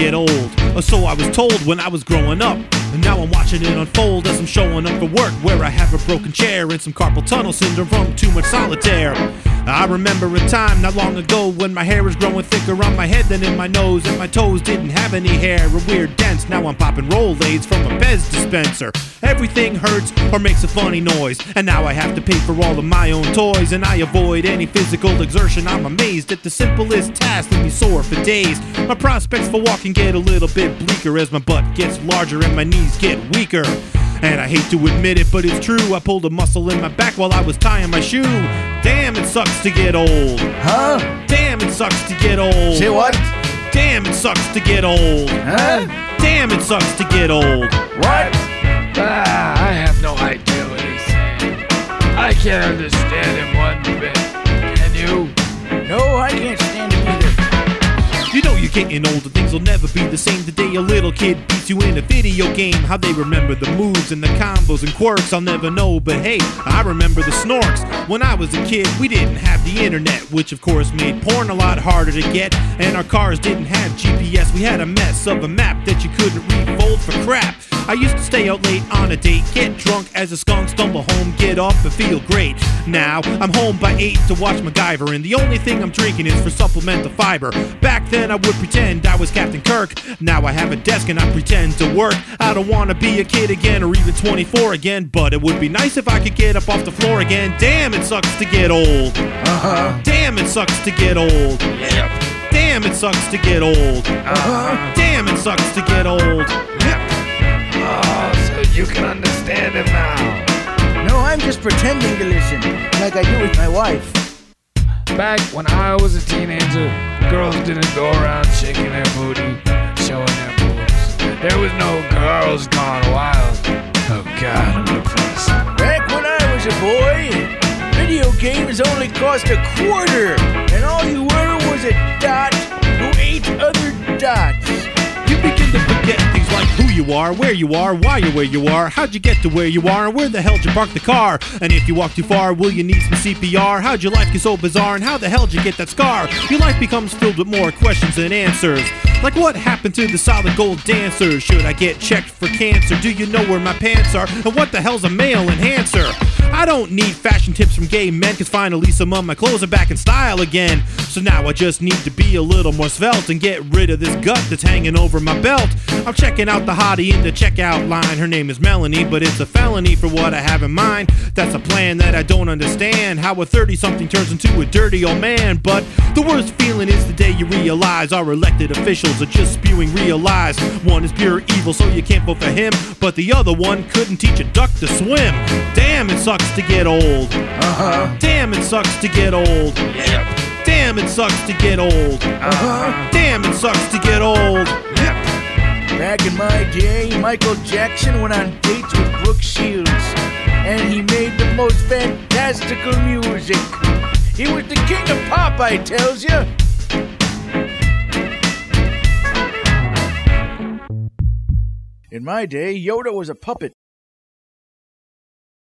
get old. Or so I was told when I was growing up. And now I'm watching it unfold as I'm showing up for work, where I have a broken chair and some carpal tunnel syndrome from too much solitaire. I remember a time not long ago when my hair was growing thicker on my head than in my nose, and my toes didn't have any hair, a weird dents. Now I'm popping Rolaids from a Pez dispenser. Everything hurts or makes a funny noise, and now I have to pay for all of my own toys, and I avoid any physical exertion. I'm amazed at the simplest task leave me sore for days. My prospects for walking get a little bit bleaker as my butt gets larger and my knees get weaker. And I hate to admit it, but it's true. I pulled a muscle in my back while I was tying my shoe. Damn, it sucks to get old. Huh? Damn, it sucks to get old. Say what? Damn, it sucks to get old. Huh? Damn, it sucks to get old. What? Ah, I have no idea what he's saying. I can't understand him one bit. Can you? No, I can't you're getting older, things will never be the same. The day a little kid beats you in a video game, how they remember the moves and the combos and quirks, I'll never know. But hey, I remember the snorks. When I was a kid, we didn't have the internet, which of course made porn a lot harder to get. And our cars didn't have GPS, we had a mess of a map that you couldn't refold for crap. I used to stay out late on a date, get drunk as a skunk, stumble home, get up and feel great. Now I'm home by 8 to watch MacGyver, and the only thing I'm drinking is for supplemental fiber. Back then I would pretend I was Captain Kirk. Now I have a desk and I pretend to work. I don't wanna be a kid again or even 24 again, but it would be nice if I could get up off the floor again. Damn, it sucks to get old. Uh-huh. Damn, it sucks to get old. Yep. Damn, it sucks to get old. Uh-huh. Damn, it sucks to get old. Yep. Oh, so you can understand him now. No, I'm just pretending to listen, like I do with my wife. Back when I was a teenager, girls didn't go around shaking their booty, showing their boobs. There was no girls gone wild. Oh God, I'm depressed. Back when I was a boy, video games only cost a quarter, and all you were was a dot who ate other dots. You are, where you are, why you're where you are, how'd you get to where you are, and where the hell'd you park the car? And if you walk too far, will you need some CPR? How'd your life get so bizarre, and how the hell'd you get that scar? Your life becomes filled with more questions than answers. Like what happened to the solid gold dancer? Should I get checked for cancer? Do you know where my pants are? And what the hell's a male enhancer? I don't need fashion tips from gay men, cause finally some of my clothes are back in style again. So now I just need to be a little more svelte and get rid of this gut that's hanging over my belt. I'm checking out the hottie in the checkout line. Her name is Melanie, but it's a felony for what I have in mind. That's a plan that I don't understand. How a 30 something turns into a dirty old man. But the worst feeling is the day you realize our elected officials are just spewing lies. One is pure evil, so you can't vote for him. But the other one couldn't teach a duck to swim. Damn, it sucks to get old. Uh-huh. Damn, it sucks to get old. Yep. Damn, it sucks to get old. Uh-huh. Damn, it sucks to get old. Yep. Back in my day, Michael Jackson went on dates with Brooke Shields, and he made the most fantastical music. He was the king of pop, I tells you. In my day, Yoda was a puppet.